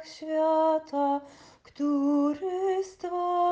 wszechświata, który stworzył.